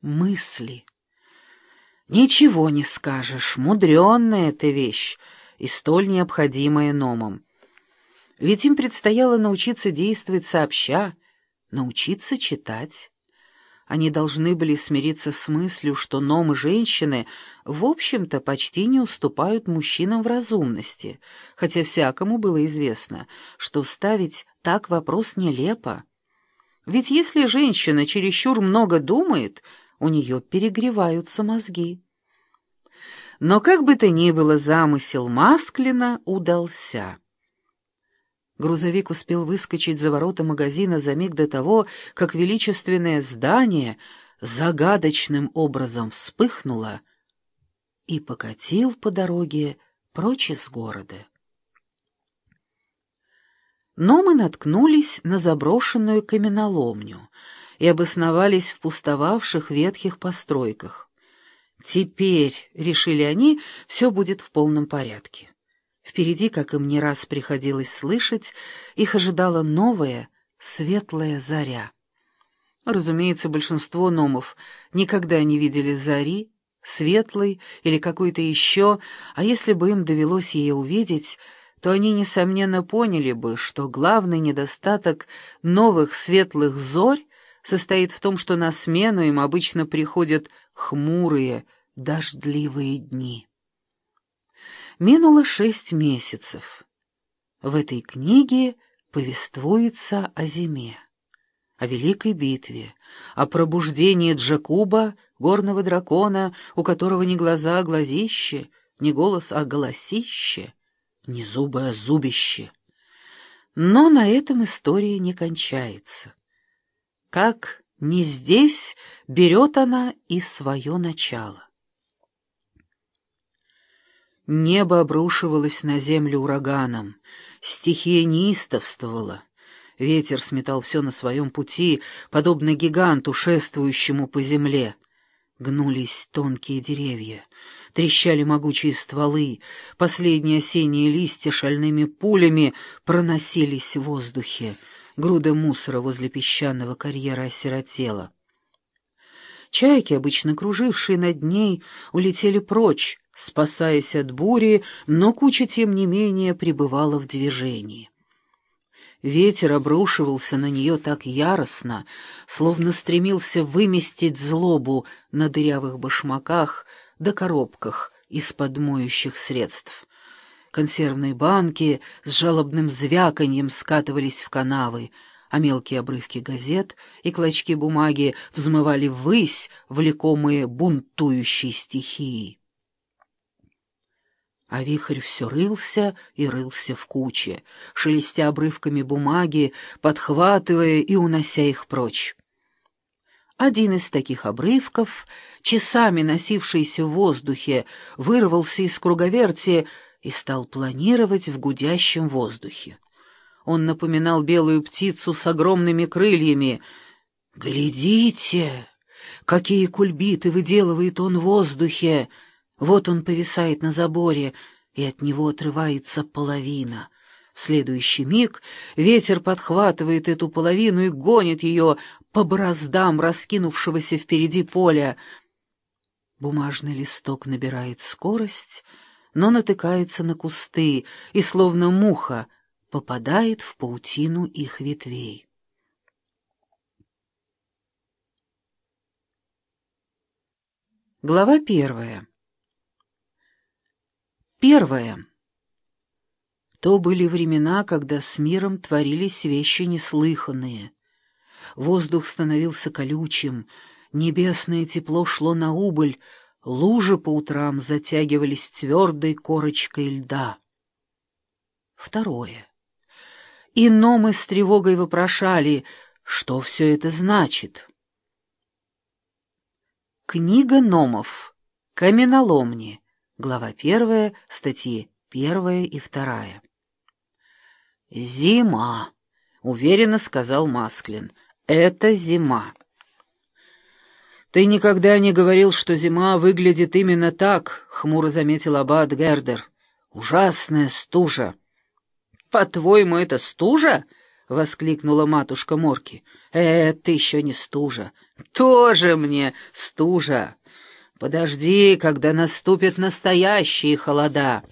мысли. Ничего не скажешь, мудренная эта вещь и столь необходимая номам. Ведь им предстояло научиться действовать сообща, научиться читать. Они должны были смириться с мыслью, что номы женщины, в общем-то, почти не уступают мужчинам в разумности, хотя всякому было известно, что ставить так вопрос нелепо. Ведь если женщина чересчур много думает, у нее перегреваются мозги. Но как бы то ни было, замысел Масклина удался. Грузовик успел выскочить за ворота магазина за миг до того, как величественное здание загадочным образом вспыхнуло и покатил по дороге прочь из города. Но мы наткнулись на заброшенную каменоломню и обосновались в пустовавших ветхих постройках. Теперь, решили они, все будет в полном порядке. Впереди, как им не раз приходилось слышать, их ожидала новая, светлая заря. Разумеется, большинство номов никогда не видели зари, светлой или какой-то еще, а если бы им довелось ее увидеть, то они, несомненно, поняли бы, что главный недостаток новых светлых зорь состоит в том, что на смену им обычно приходят хмурые, дождливые дни. Минуло шесть месяцев. В этой книге повествуется о зиме, о великой битве, о пробуждении Джакуба, горного дракона, у которого не глаза, а глазище, не голос, а голосище, не зубы, а зубище. Но на этом история не кончается. Как не здесь берет она и свое начало. Небо обрушивалось на землю ураганом, стихия неистовствовала. Ветер сметал все на своем пути, подобно гиганту, шествующему по земле. Гнулись тонкие деревья, трещали могучие стволы, последние осенние листья шальными пулями проносились в воздухе. Груда мусора возле песчаного карьера осиротела. Чайки, обычно кружившие над ней, улетели прочь, спасаясь от бури, но куча, тем не менее, пребывала в движении. Ветер обрушивался на нее так яростно, словно стремился выместить злобу на дырявых башмаках да коробках из-под моющих средств. Консервные банки с жалобным звяканьем скатывались в канавы, а мелкие обрывки газет и клочки бумаги взмывали ввысь, влекомые бунтующей стихией. А вихрь все рылся и рылся в куче, шелестя обрывками бумаги, подхватывая и унося их прочь. Один из таких обрывков, часами носившийся в воздухе, вырвался из круговерти и стал планировать в гудящем воздухе. Он напоминал белую птицу с огромными крыльями. «Глядите, какие кульбиты выделывает он в воздухе!» Вот он повисает на заборе, и от него отрывается половина. В следующий миг ветер подхватывает эту половину и гонит ее по бороздам раскинувшегося впереди поля. Бумажный листок набирает скорость, но натыкается на кусты и, словно муха, попадает в паутину их ветвей. Глава первая Первое. То были времена, когда с миром творились вещи неслыханные. Воздух становился колючим, небесное тепло шло на убыль, лужи по утрам затягивались твердой корочкой льда. Второе. И номы с тревогой вопрошали, что все это значит. Книга номов. Каменоломни. Глава первая, статьи первая и вторая. «Зима», — уверенно сказал Масклин. «Это зима». «Ты никогда не говорил, что зима выглядит именно так», — хмуро заметил аббат Гердер. «Ужасная стужа». «По-твоему, это стужа?» — воскликнула матушка Морки. Это еще не стужа. Тоже мне стужа. Подожди, когда наступят настоящие холода.